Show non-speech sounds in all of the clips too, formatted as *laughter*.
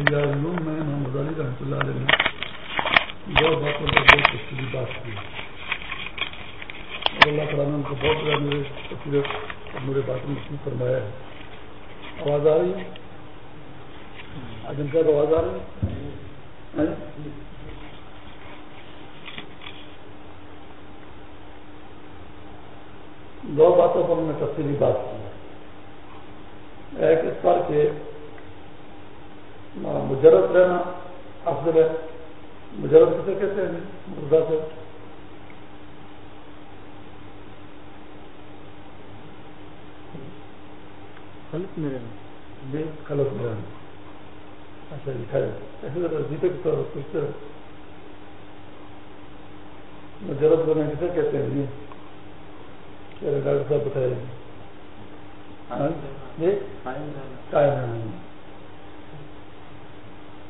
میں محمد علی رحمۃ اللہ علیہ نے دو باتوں پر بہت تفصیلی بات کی۔ اور اللہ تعالیٰ نے ان کو بہت زیادہ میرے تفصیل میرے بات میں فرمایا ہے۔ آواز آ رہی ہے؟ آجم صاحب آواز آ رہی ہے؟ ہاں جی؟ دو باتوں پر میں تفصیلی بات کی۔ ایک اس پر کہ مجرد رہنا افضل ہے۔ مجرد کسے کہتے ہیں؟ مردہ سے۔ خلط میں رہنا جی خلط میں رہنا اچھا لکھا ہے۔ ایسے وظیفے کی طور پوچھتے ہو مجرد رہنا کسے کہتے ہیں؟ جی ڈاکٹر صاحب بتائیے جی قائم رہنا۔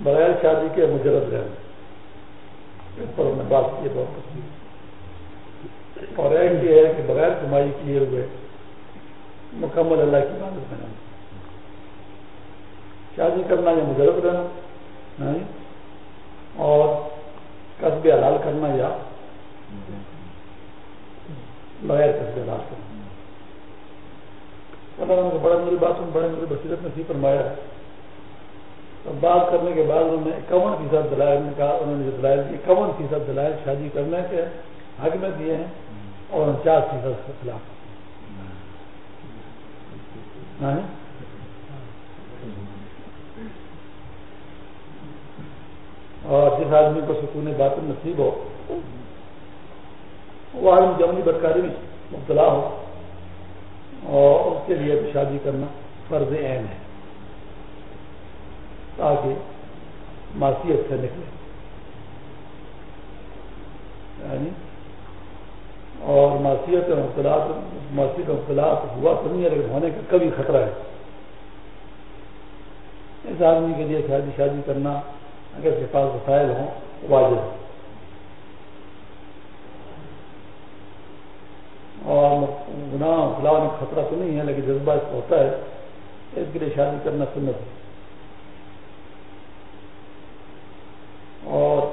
بغیر شادی کے مجرد رہنا اس پر ہم نے بات کی بہت پسند اور ایک یہ ہے کہ بغیر کمائی کیے ہوئے مکمل اللہ کی عبادت میں شادی کرنا یا مجرد رہنا اور قصب حلال کرنا یا بغیر قصب حلال کرنا۔ اللہ نے بڑا میری بات بڑے میری بصیرت میں سی فرمایا ہے۔ بات کرنے کے بعد انہوں نے اکاون فیصد دلائل نے کہا، انہوں نے دلائل کی اکاون فیصد دلائل شادی کرنے کے حق میں دیے ہیں اور انچاس فیصد کے خلاف۔ ہاں جی؟ اور جس آدمی کو سکون بات نصیب ہو، وہ آدمی جمنی بدکاری میں مبتلا ہو اور اس کے لیے بھی شادی کرنا فرض عین ہے۔ تاکہ معصیت سے نکلے۔ یعنی اور معصیت مختلاف معصیت مختلاف ہوا تو نہیں ہے لیکن ہونے کا کبھی خطرہ ہے۔ اس آدمی کے لیے شادی شادی کرنا اگر اس کے پاس وسائل ہوں واضح ہے۔ اور گناہ خلاف میں خطرہ تو نہیں ہے، لیکن جذبہ اس کو ہوتا ہے۔ اس کے لیے شادی کرنا سنت ہے اور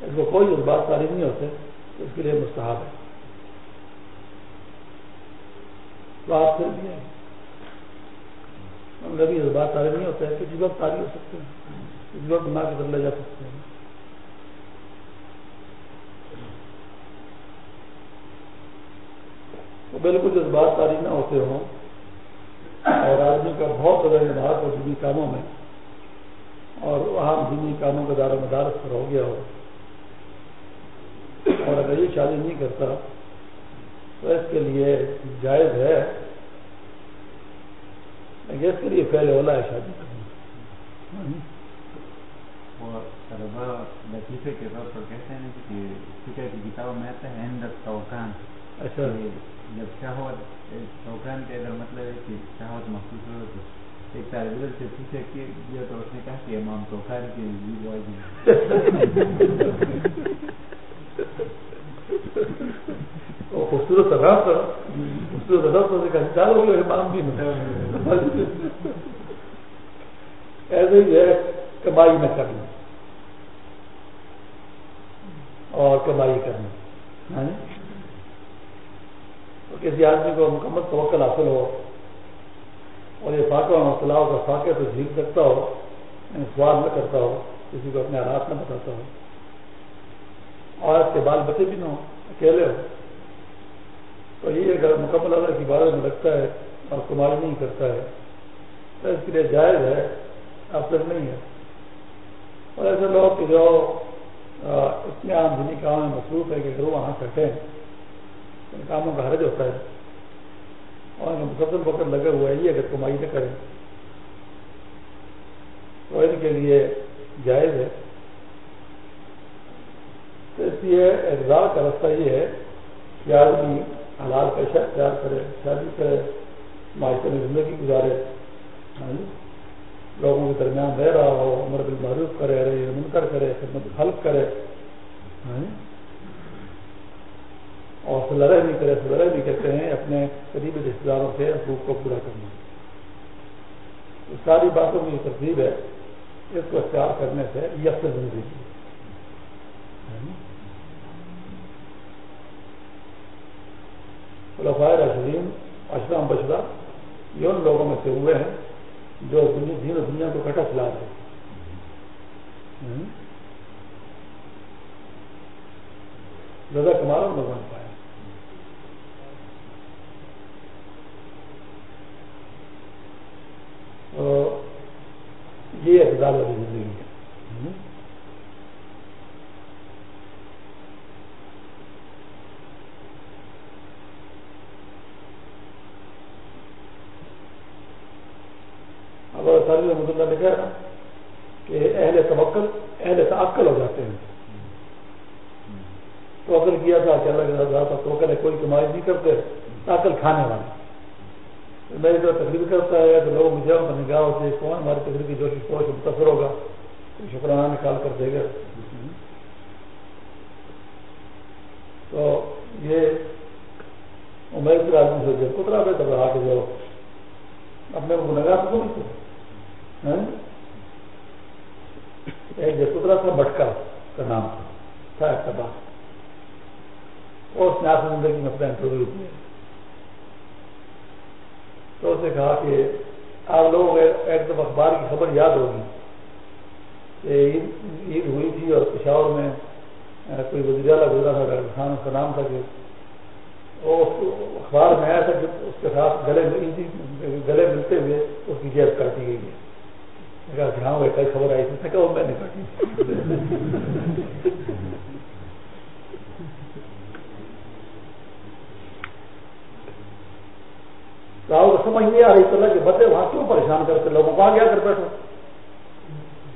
اس کو کوئی جذبات تعریف نہیں ہوتے تو اس کے لیے مستحب ہے۔ تو آپ پھر بھی ہیں۔ مطلب ہم کبھی جذبات تعریف نہیں ہوتا ہے کسی وقت تاریخ ہو سکتے ہیں کسی وقت بنا کے لے جا سکتے ہیں۔ تو بالکل جذبات تاریخ نہ ہوتے ہوں، اور آدمی کا بہت زیادہ نبھا ہو جنی کاموں میں، اور وہاں دینی کاموں کا دار و مدار پر ہو گیا ہو اور اگر یہ شادی نہیں کرتا۔ تو اس کے لیے جائز ہے۔ اس کے لیے پہلے اولا ہے شادی کرنا لطیفے کے طور پر کہتے ہیں کہ فکر کی کتابوں میں آتا ہے اچھا۔ جب شہوت اگر مطلب ہے کہ شہوت محسوس ہو تو ایک طالب علم سے پوچھا کہ یہ تو اس نے کہا کہ امام کی *laughs* خوبصورت خوبصورت چار ہو امام بھی ایسے ہی ہے کمائی میں کرنا اور کمائی کرنا کسی آدمی کو مکمل توکل حاصل ہو اور یہ فاقہ مسئلہ کا فاقے تو جھیل سکتا ہو سوال نہ کرتا ہو کسی کو اپنے حالات نہ بتاتا ہو اور اس کے بال بچے بھی نہ ہو اکیلے ہو تو یہ اگر مکمل اللہ کی بارے میں لگتا ہے اور کمائی نہیں کرتا ہے، تو اس کے لیے جائز ہے افسر نہیں ہے۔ اور ایسے لوگ کہ جو اتنے عام دینی کام میں مصروف ہے کہ اگر وہاں کٹیں ان کاموں کا حرج ہوتا ہے۔ اور ان مسلسل وقت لگا ہوا ہے یہ اگر کمائی نہ کریں، تو ان کے لیے جائز ہے۔ تو اس لیے اقدار کا رستہ یہ ہے کہ آدمی حلال پیشہ اختیار کرے، شادی کرے، معاشرے میں زندگی گزارے۔ ہاں جی؟ لوگوں کے درمیان رہ رہا ہو، عمر بل معروف کرے رہے منکر کرے، خدمت حلق کرے۔ ہاں جی؟ اور لڑائی نہیں کرے لڑائی نہیں کرتے ہیں، اپنے قریبی رشتے داروں سے حقوق کو پورا کرنا ساری باتوں کی ترتیب ہے، اس کو اختیار کرنے سے یہ زندگی۔ ہاں جی؟ خلفائے راشدین، اشرام بشرا، یہ ان لوگوں میں سے ہوئے ہیں جو دین و دنیا کو کٹا چلا رہے زیادہ کمال لوگوں نے پایا یہ اقدار والی زندگی ہے تعلیم رحمۃ اللہ لکھا ہے کہ اہل توکل اہل تعقل ہو جاتے ہیں توکل کیا تھا کہ اللہ کے توکل ہے کوئی کمائی نہیں کرتے تاکل کھانے والے میں جو تقریر کرتا ہے تو لوگ مجھے پر نگاہ ہوتی ہے کون ہماری تقریر کی جو سوچ متاثر ہوگا شکرانہ نکال کر دے گا تو یہ امید آدمی سے جو کترا پہ تب رہا کہ جو اپنے کو نگاہ تو نہیں ہاں؟ ایک جسودرا تھا، بٹکا کا نام تھا اتباع اور اس نے آپ زندگی میں اپنا انٹرویو کیا۔ تو اس نے کہا کہ آپ لوگوں کو ایک دفعہ اخبار کی خبر یاد ہوگی کہ عید ہوئی تھی اور پشاور میں یعنی کوئی وزیر اعلیٰ گزرا تھا، ڈاکٹر خان اس کا نام تھا کہ وہ اخبار میں آیا تھا کہ اس کے ساتھ گلے گلے ملتے ہوئے اس کی جیب کاٹی گئی ہے۔ ہاں کئی خبر آئی تھی۔ کہ میں نے کاٹی۔ راہل کو سمجھ نہیں آ رہی چلا کہ بچے وہاں کیوں پریشان کرتے؟ لوگوں کو آگے آ کر بیٹھو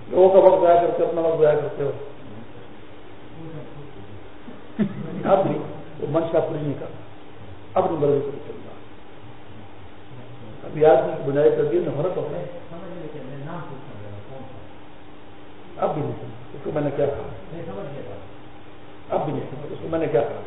لوگوں کا وقت ضائع کرتے، اپنا وقت ضائع کرتے ہو۔ اب بھی وہ منشا پوری نہیں کرنا اب نہیں پر چلنا ابھی آدمی کی بنائی کر دی نفرت ہو ہے اب بھی نہیں۔ سمجھ اس کو میں نے کیا کہا؟ اب بھی نہیں۔ سمجھ اس کو میں نے کیا کہا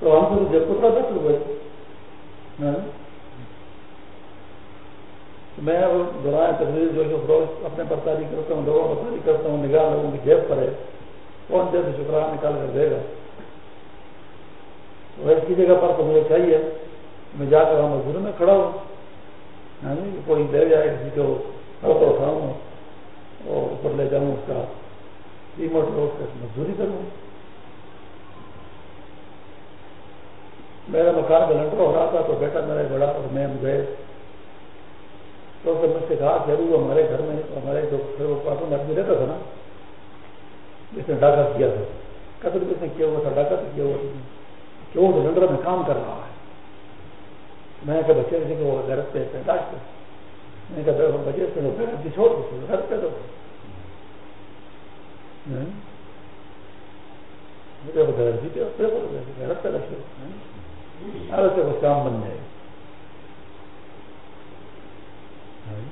تو ہم سے جب کتنا دس روپئے میں وہ دوران تقریر جو ہے فروغ اپنے برتاری کرتا ہوں لوگوں برتاری کرتا ہوں نگاہ لوگوں کی جیب پر ہے کون جیسے شکرانہ نکال کر دے گا اس کی جگہ پر تو میں جا کر وہاں مزدور میں کھڑا ہوں۔ ہاں جی، کوئی لے جائے، کسی کو ہر تو اٹھاؤں اور اوپر لے جاؤں اس کا۔ جی، ریموٹ روز کا مزدوری کروں۔ میرا مکان کا لنٹر ہو رہا تھا تو بیٹا میرا بڑا اور میں گئے۔ تو پھر مجھ سے کہا کہ ابھی وہ ہمارے گھر میں، ہمارے جو پاس میں آدمی رہتا تھا نا جس نے ڈاکہ کیا تھا۔ قتل کس نے کیا ہوا تھا، ڈاکہ کیا ہوا تھا۔ کہ وہ سلنڈر میں کام کر رہا ہے۔ میں کہ بچے کسی کو گھر پہ ڈاک پہ۔ میں نے کہا بچے سے گھر چھوڑ دو گھر پہ دو گھر پہ رکھے سے کچھ کام بن جائے۔ ہاں؟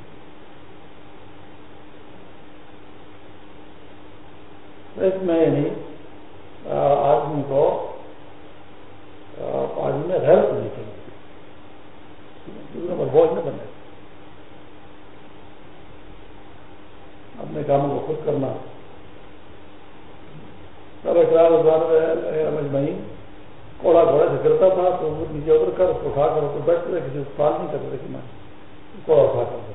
اس میں یعنی آدمی کو آدمی میں غیرت نہیں چاہیے دوسروں پر بوجھ نہ بنے اپنے کاموں کو خود کرنا سب اقرار مہین کوڑا گھوڑے سے گرتا تھا تو نیچے اتر کر اس کو اٹھا کر اس کو بیٹھتے نہیں کرتے تھے کہ میں کوڑا اٹھا کر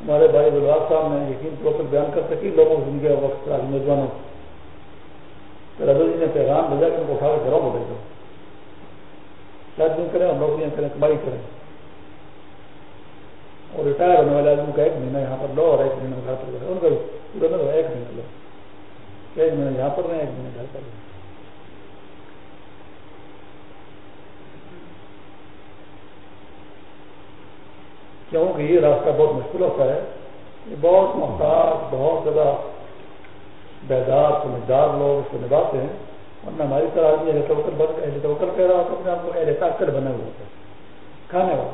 ہمارے بھائی بلواس صاحب نے یقین طور پر بیان کر سکی، لوگوں کو زندگی وقت آج نوجوانوں رضو جی نے پیغام بھیجا کہ ان کو اٹھا کے گھروں کو بھیجو آدمی کریں اور نوکریاں کریں، کمائی کریں۔ اور ریٹائر ہونے والے آدمی کا ایک مہینہ یہاں پر لو اور ایک مہینہ گھر پر ان کا ایک مہینہ لو۔ ایک مہینہ یہاں پر رہے ایک مہینہ گھر پر رہے کیونکہ یہ راستہ بہت ہے۔ یہ بہت محتاط، بہت زیادہ بیدار سمجھدار لوگ اس کو نبھاتے ہیں۔ ورنہ ہماری طرح آدمی اہل توکل بن اہل توکل کہہ رہا ہوتا اپنے آپ کو اہل طاقت بنے ہوئے ہوتا ہے۔ کھانے والا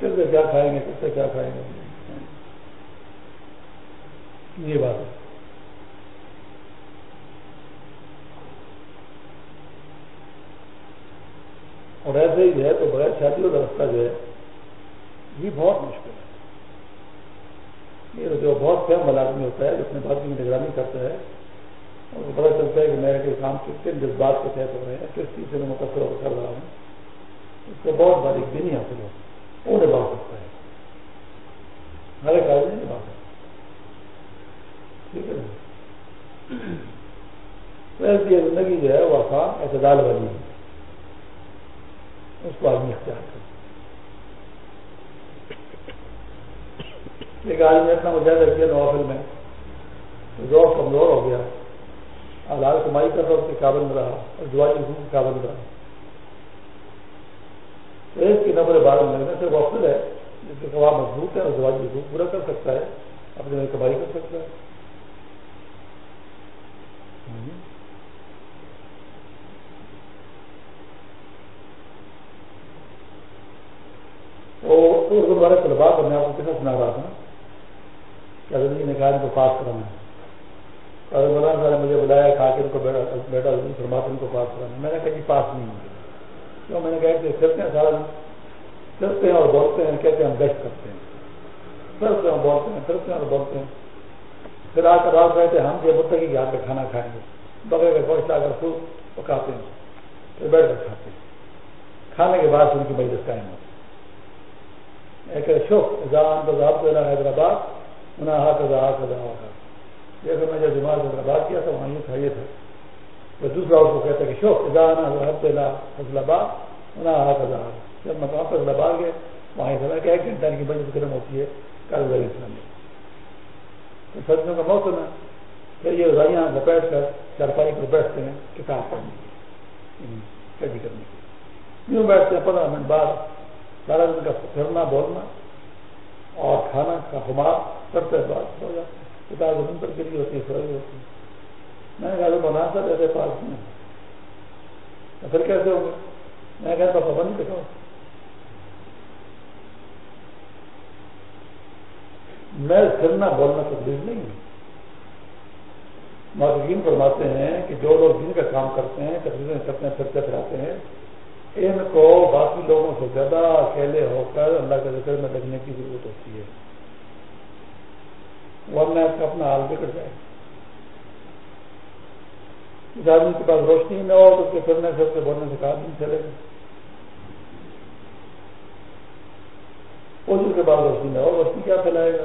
کس سے کیا کھائیں گے؟ کس سے کیا کھائیں گے؟ یہ بات ہے۔ اور ایسے ہی جو ہے تو بغیر شادی کا رستہ جو ہے یہ بہت مشکل ہے۔ یہ جو بہت فہم والا آدمی ہوتا ہے اپنے بات کی نگرانی کرتا ہے اور کو پتا چلتا ہے کہ میرے کوئی کام کن جذبات کے تحت ہو رہے ہیں، کس چیز سے میں متاثر ہو کر رہا ہوں۔ اس کو بہت باریک بھی نہیں حاصل ہوتا وہ نبھا سکتا ہے۔ ہر ایک آدمی نبھا سکتا ٹھیک ہے۔ ویسے زندگی جو ہے، وہ آسان اعتدال والی ہے۔ اس کو آدمی اختیار کرے ایک آدمی اتنا مجاہدہ کیا نوافل میں۔ ذوق کمزور ہو گیا۔ حلال کمائی کر رہا، اس کے قابل میں رہا۔ اور جوائی حقوق کے قابل میں رہا۔ تو ایک کی نمبر بارہ لگنے سے وہ افضل ہے، جس کے کباب مضبوط ہے اور جوائی حقوق پورا کر سکتا ہے اپنے میں کمائی کر سکتا ہے۔ تو گردوارے طلبا کو میں آپ کو کتنا سنا رہا تھا کہ زندگی نے کہا ان کو پاس کرانا ہے اور مولانا صاحب نے مجھے بلایا، کھا کے ان کو بیٹا فرماتا ان کو پاس کرانا میں نے کہا جی پاس نہیں ہوں کیوں میں نے کہا کہ پھرتے ہیں سارا دن پھرتے ہیں اور بولتے ہیں، کہتے ہیں ہم بیسٹ کرتے ہیں۔ پھرتے ہیں بولتے ہیں پھرتے ہیں اور بولتے ہیں۔ پھر آ کر رات بیٹھے، ہم جو متقی کے ہاتھ پہ کھانا کھائیں گے۔ بغیر کا گوشت لا کر سوپ پکاتے ہیں۔ پھر بیٹھ کر کھاتے ہیں۔ کھانے کے بعد ان کی مجلس قائم ہوتی ہے۔ ایک شوق جان تو حیدرآباد۔ انہیں ہاتھ ہزار کدا ہوگا جیسے میں جب دماغ حیدرآباد کیا تھا وہاں یہ تھا یہ تھا تو دوسرا اس کو کہتا ہے کہ شوق جان حضرت فضل آباد انہیں ہاتھ ہزار۔ جب میں وہاں فضل آباد گئے وہاں یہ کہ ایک گھنٹہ کی بجٹ گرم ہوتی ہے کاروباری اسلام۔ میں تو سردیوں کا موسم ہے۔ پھر یہ رضائیاں لپیٹ کر چارپائی پر بیٹھتے ہیں، کتاب پڑھنے کی یعنی اسٹڈی کرنے کی یوں بیٹھتے ہیں، پندرہ منٹ بعد سارا دن کا پھرنا، بولنا اور کھانا کا خمار۔ کرتے بات ہو جاتا ہے۔ کتاب زمین پر گری ہوتی ہے، سوئی ہوتی ہے۔ میں نے کہا بنا سا ایسے پاس نہیں تو پھر کیسے ہوں گے؟ میں کہتا ہوں، پابندی دکھاؤ میں پھرنا بولنا تکلیف نہیں ہے محققین فرماتے ہیں کہ جو لوگ دن کا کام کرتے ہیں تقریباً کرتے ہیں، پھرتے پھراتے ہیں، ان کو باقی لوگوں سے زیادہ اکیلے ہو کر اللہ کے ذکر میں لگنے کی ضرورت ہوتی ہے۔ ورنہ اپنا حال بگڑ جائے۔ اس آدمی کے پاس روشنی نہ ہو تو اس کے پھرنے سے اس کے بولنے سے کہا نہیں چلے گا۔ کے بعد روشنی نہ ہو، روشنی کیا پھیلائے گا؟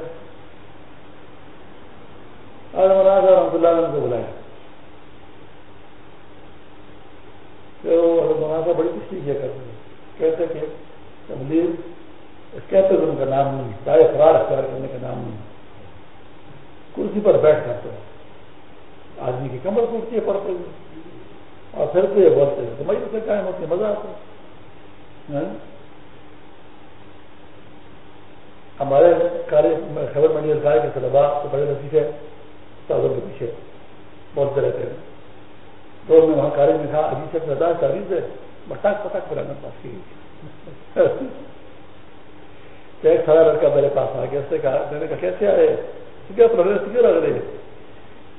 رحمۃ اللہ نے کو بلایا۔ تو بڑی خوشی کیا کرتے ہیں کہتے کہ تبلیغ کہتے ان کا نام نہیں چاہے فرار اختیار کرنے کا نام نہیں۔ کرسی پر بیٹھ کر تو آدمی کی کمر ٹوٹتی ہے پڑتے ہوئے اور پھر تو یہ بولتے ہیں تو میں سے قائم ہوتی ہے مزہ آتا ہے۔ ہاں؟ ہمارے خبر منڈی کار کے طلبا تو بڑے لطیفے تازوں کے پیچھے بولتے رہتے ہیں۔ تو میں وہاں کالج میں تھا ابھی سے زیادہ چالیس ہے بٹاک پٹاک پرانا پاس کی *laughs* تو ایک سارا لڑکا میرے پاس آ گیا، اس نے کہا، میں نے کہا، کیسے آئے؟ کیا پروگرس کیوں لگ رہے۔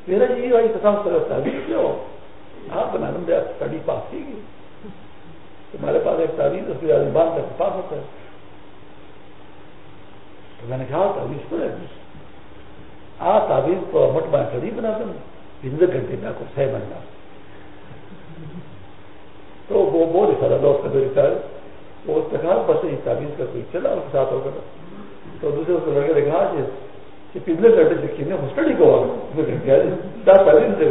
میرا بھائی کرو، تعلیم کیوں آپ بنا اسٹڈی پاس کی گئی۔ تمہارے پاس ایک تعلیم اس کے آدمی کر پاس ہوتا ہے۔ تو میں نے کہا تعویذ کو ہے؟ آ تعویذ کو مٹ بنا کڑی بنا دوں پندرہ گھنٹے میں آپ کو صحیح بننا تو وہ بہت سارا لوگ کا طریقہ ہے وہ استقال بس ہی تعویذ کا کوئی چلا، اس کے ساتھ ہو کر تو دوسرے اس کو لڑکے نے کہا کہ پچھلے گھنٹے سے کھیلنے ہاسٹل ہی کو تعلیم سے۔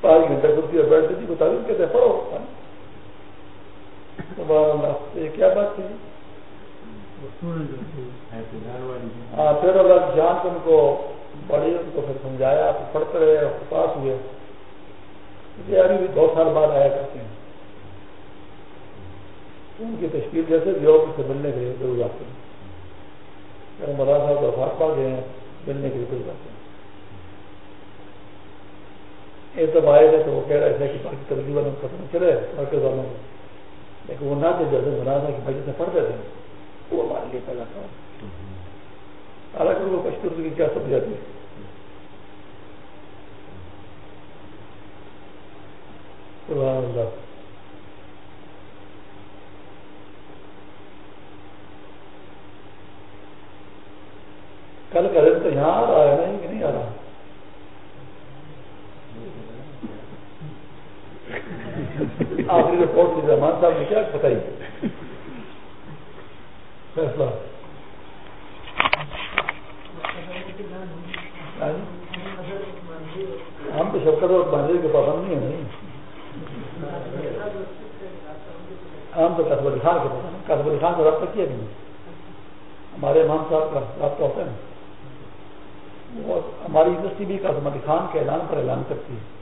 پانچ گھنٹے کرسی اور بیٹھتے تھی بتا دیں کہتے پڑھو۔ یہ کیا بات تھی؟ ہاں پھر اللہ جان کو ان کو پڑھی ان کو پھر سمجھایا پڑھتے رہے، اور پاس ہوئے۔ ابھی بھی دو سال بعد آیا کرتے ہیں۔ ان کی تشکیل جیسے بھی ہو سے ملنے کے لیے ضرور آتے ہیں۔ مولانا صاحب وفات پا گئے ہیں ملنے کے لیے ضرور آتے ہیں۔ ایک تو آئے گا تو وہ کہہ رہے تھے کہ باقی ترجیح ختم چلے مرکز والوں کو لیکن وہ نہ کہ جیسے مولانا کی وجہ سے پڑھتے تھے۔ وہ ہمارے لیے پیدا تھا حالانکہ وہ پشتور کی کیا سمجھ جاتی سبحان اللہ کل کا دن تو یہاں آ رہا ہے نہیں کہ نہیں آ رہا آخری رپورٹ کی رحمان صاحب نے کیا بتائی فیصلہ ہم تو شکر اور باندھے کے پابند نہیں ہیں ہم تو قصب خان کے پابند قصب خان کا رابطہ کیا نہیں ہمارے امام صاحب کا رابطہ ہوتا ہے ہماری یونیورسٹی بھی قاسم علی خان کے اعلان پر اعلان کرتی ہے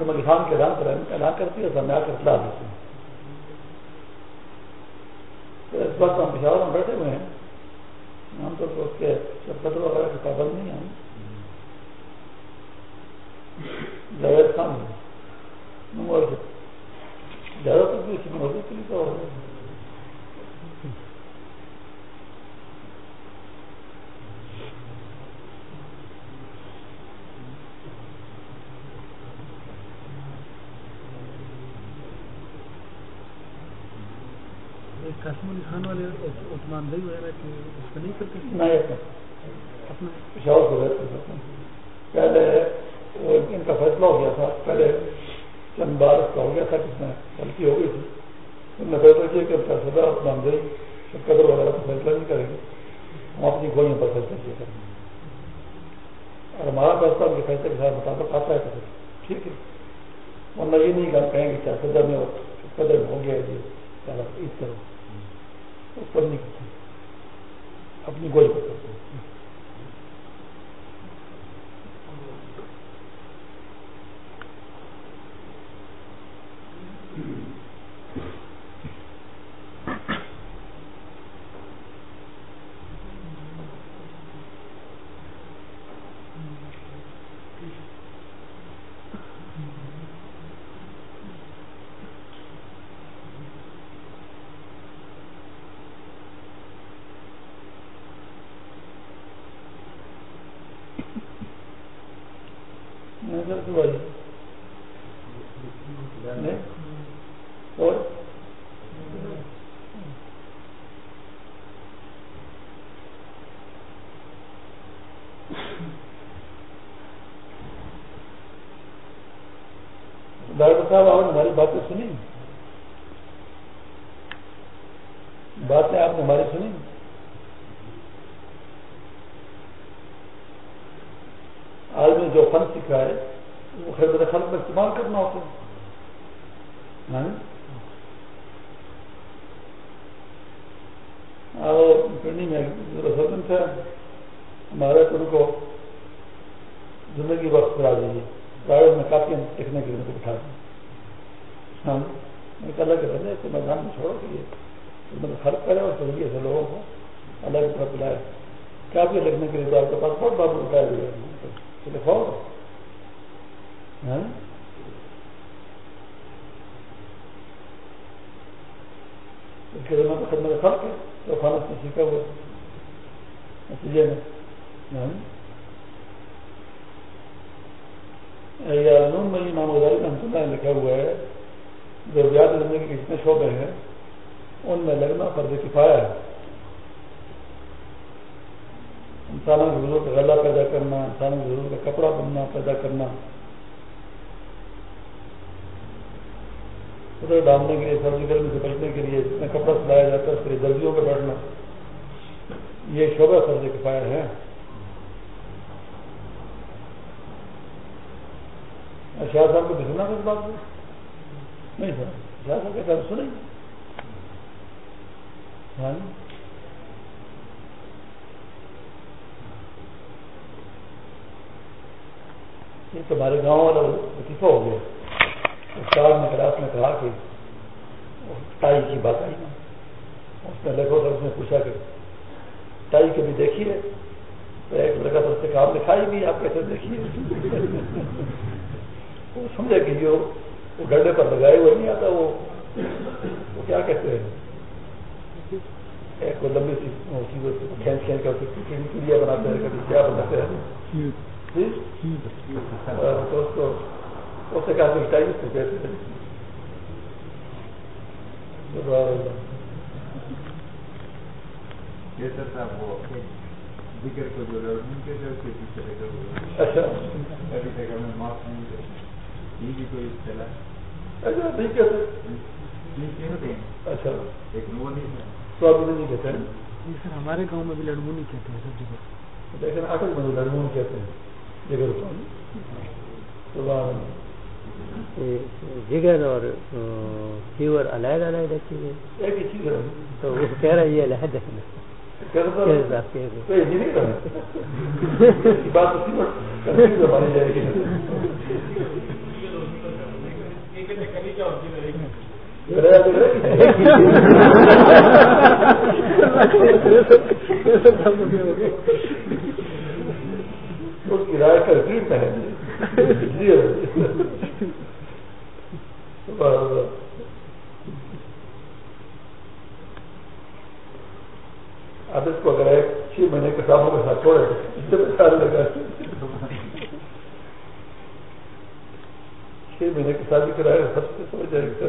تو علی خان کے اعلان پر اعلان کرتی ہے سامنے آ کر اطلاع دیتی ہیں تو اس وقت ہم پشاور میں بیٹھے ہوئے ہیں۔ عام طور پر اس کے شرکت وغیرہ کے پابند نہیں ہیں جاوید خان جاوید تر بھی اس میں موجود قاسم علی خان والے عثمان دئی وغیرہ کے اس کا نہیں کرتے؟ پشاور سے رہتے پہلے ان کا فیصلہ ہو گیا تھا۔ پہلے چند بار اس کا ہو گیا تھا جس میں غلطی ہو گئی تھی۔ انہوں نے فیصلہ کیا کہ سدا عثمان دئی قدر وغیرہ کا فیصلہ نہیں کریں گے۔ ہم اپنی گوئیوں پر فیصلہ کیا کریں گے۔ اور ہمارا فیصلہ ان کے فیصلے کے ساتھ مطابق آتا ہے۔ ٹھیک ہے۔ ورنہ یہ نہیں کہیں گے کیا سدا میں قدر ہو گیا جی اس طرح۔ اس پر نہیں کرتے اپنی گوئی پر کرتے ڈاکٹر صاحب آپ نے ہماری باتیں سنی باتیں آپ نے ہماری سنی آج نے جو فن سیکھا ہے وہ خیر خلق میں استعمال کرنا ہوتا ہے ہاں؟ پنڈی میں تھا ہمارے ان کو زندگی وقت کرا دیجیے گاڑیوں میں کافی ہم کے لیے بٹھا دیں ہاں میں کہ الگ رہنے تو میدان میں چھوڑو کہ یہ فرق کرے اور سمجھیے ایسے لوگوں کو الگ طرف لائے کافی لکھنے کے لیے تو آپ کے پاس بہت بات بتایا گیا لکھاؤ ہاں اس کے ذمہ خدمت فرق ہے تو خانہ سے سیکھا ہوا نتیجے میں نون میں امام غزالی رحمۃ اللہ نے لکھا ہوا ہے۔ ضروریات زندگی کے جتنے شعبے ہیں، ان میں لگنا فرض کفایا ہے۔ انسانوں کی ضرورت غلہ پیدا کرنا، انسانوں کی ضرورت کا کپڑا بننا پیدا کرنا۔ ادھر ڈالنے کے لیے سبزی گرمی سے بچنے کے لیے جتنا کپڑا سلایا جاتا ہے، اس کے لیے درجیوں پہ بیٹھنا۔ یہ شعبہ فرض کفایا ہے۔ شاہ صاحب کو بھی سنا اس بات کو؟ نہیں سر۔ شاہ صاحب کہتے ہیں سنیں۔ ہاں جی۔ یہ تمہارے گاؤں والا لطیفہ ہو گیا۔ استاد نے کلاس میں کہا کہ ٹائی کی بات آئی۔ اس نے لکھو تو اس نے پوچھا کہ ٹائی کبھی دیکھیے تو ایک لڑکا تو اس سے کام دکھائی بھی آپ کیسے دیکھیے *laughs* وہ سمجھے کہ جو وہ ڈنڈے پر لگائے ہوئے نہیں آتا وہ وہ کیا کہتے ہیں؟ ایک وہ لمبی سی کھینچ کھینچ کر چڑیا بناتے ہیں کبھی کیا بناتے ہیں؟ جی؟ تو اس کو اس سے کہا کہ اس کو کہتے ہیں ذکر کو جو لڑکوں کے جو اس کے پیچھے لگے ہوئے ابھی تک ہمیں معاف نہیں کرتے یہ بھی کوئی چلا اچھا ٹھیک ہے اچھا ایک وہ نہیں تو آپ نہیں کہتے ہیں سر ہمارے گاؤں میں بھی لڑکوں نہیں کہتے ہیں سب جگہ لیکن میں لڑکوں کہتے ہیں جگر جگر اور فیور علیحدہ علیحدہ چیز ایک ہی چیز ہے۔ تو وہ کہہ رہا ہے یہ علیحدہ اس کی رائے کر ٹریٹ ہے اب اس کو اگر ایک چھ مہینے کتابوں کے ساتھ چھوڑے اس سے خیال لگا چھ مہینے کے ساتھ بھی کرائے سب سے سمجھ جائے گا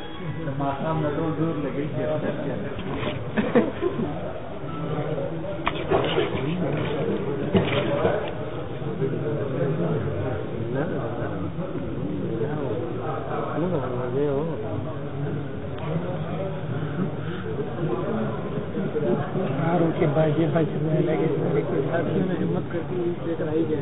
ماښام نه ہمت کر دیکھ رہی ہے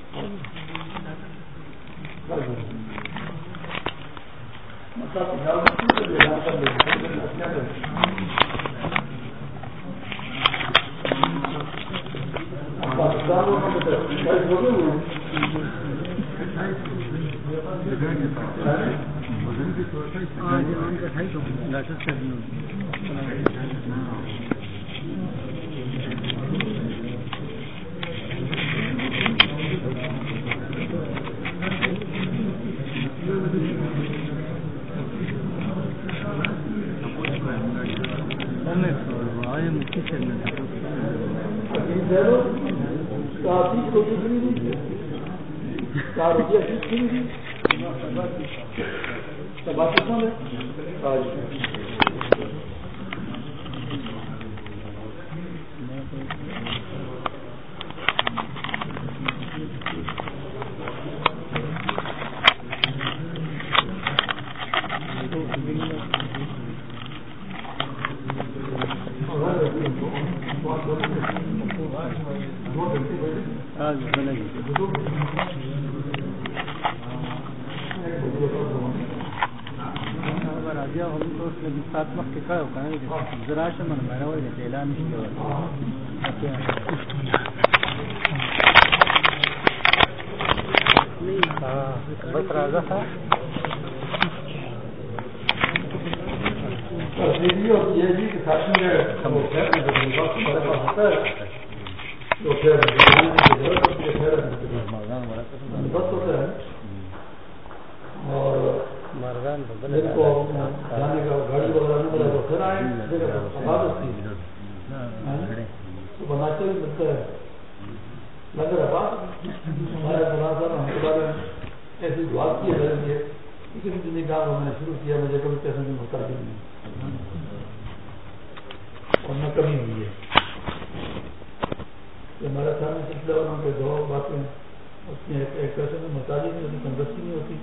Gracias. کاف ایسی دعا کی ہے کسی بھی کام میں نے شروع کیا مجھے کبھی پیسے کی محتاج نہیں اور نہ کمی ہوئی ہے ہمارے سامنے سلسلہ والوں کے دو باتیں اس میں ایک پیسے میں محتاجی نہیں ہوتی تندرستی نہیں ہوتی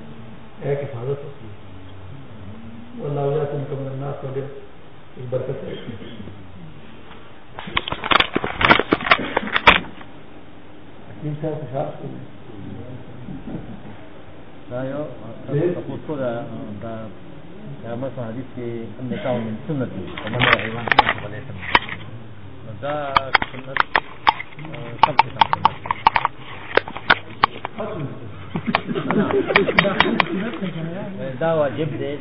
ایک حفاظت ہوتی ہے اللہ علیہ سے کم الناس کو ایک برکت ہے حکیم صاحب خوشحال تاسو دا دا دا کې سنت دا سب سے کم سنت دا واجب دی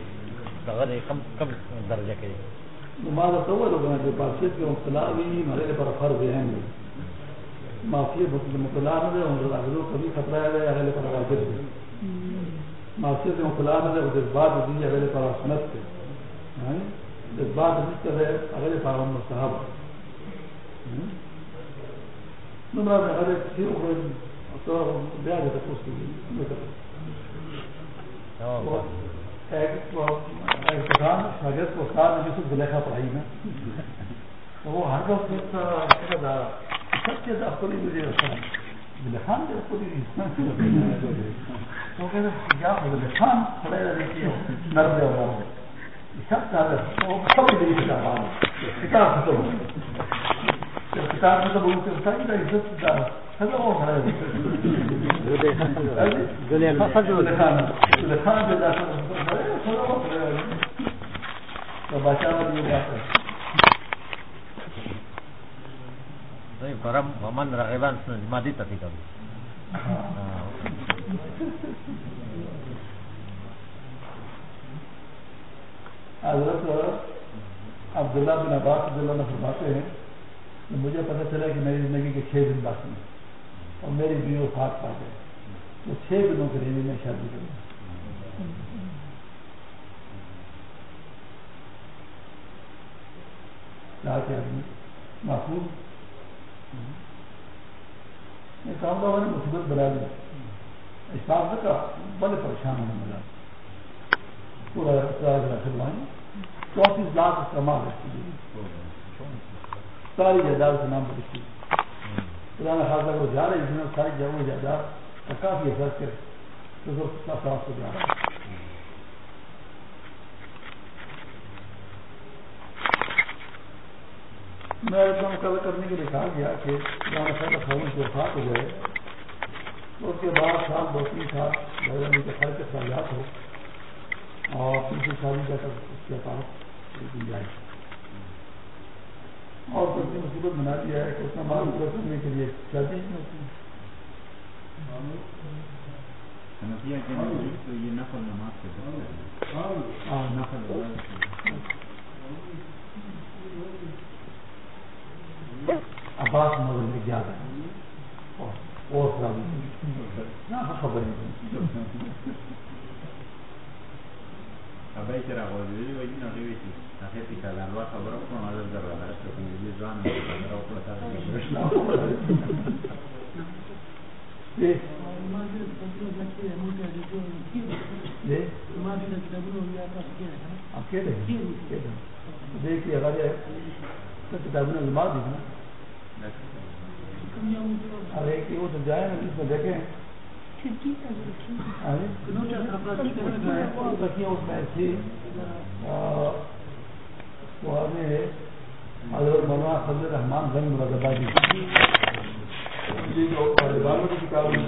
هغه کم کم درجه کې ماذا تقول لو كانت الباسيط في مبتلا بھی ہمارے لیے پر فرض ہے معافیت مبتلا نہ دے ان راغلو کبھی خطرہ ہے اگلے پر واجب ہے معافیت مبتلا نہ دے جذبات دی اگلے پر سنت ہے جذبات نہیں کرے اگلے پر مستحب نمرا میں اگلے کسی کو تو بیان ہے تو اس کی ایک کسان شاگرد کو استاد نے یوسف زلیخا پڑھائی نا۔ وہ ہر وقت سب کے اپنی مجھے اپنی تو کہتے کیا زلیخان کھڑے رہنے کی نرم دے ہوا سب چاہتے وہ سب کی دلی کتاب آ کتاب ختم ہو کتاب ختم ہو تو ساری کا عزت ختم ہو کھڑے زلیخان زلیخان کے جاتے تو بچا یہ برم ومن رغبان سنت ما کبھی حضرت عبداللہ بن عباس رضی اللہ عنہ فرماتے ہیں کہ مجھے پتہ چلا کہ میری زندگی کے چھ دن باقی ہیں اور میری بیوی وفات پا گئے تو چھ دنوں کے لیے میں شادی کروں آدمی محفوظ کام لوگوں نے مصیبت بنا دی۔ اسلام کا بڑے پریشان ہونے ملا پورا سلوائیں چونتیس لاکھ کمال رکھی ساری جائیداد کے نام پر رکھی پرانا خاصا وہ جا رہے ہیں، ساری جگہ جائیداد کا کافی اثر کر صاف کو جا رہا ہے۔ میں اتنا مقابلہ کرنے کے لیے کہا گیا کہ جہاں سارا خبروں کی وفات ہو جائے اس کے بعد سال دو تین سال بھائی کے خرچ اخراجات ہو اور تیسری شادی جا کر اس کے پاس جائے۔ اور تو اتنی مصیبت بنا دیا ہے کہ اتنا مال پورا کرنے کے لیے شادی نہیں ہوتی۔ ہاں۔ عباس مگر میں جا رہے اور خبر دیکھیے اگر یہ کتابوں نے لما دی نا ارے کہ وہ تو جائے نا جس میں دیکھیں حضرت مولانا فضل رحمان گنج مراد آبادی Baru kita kawin.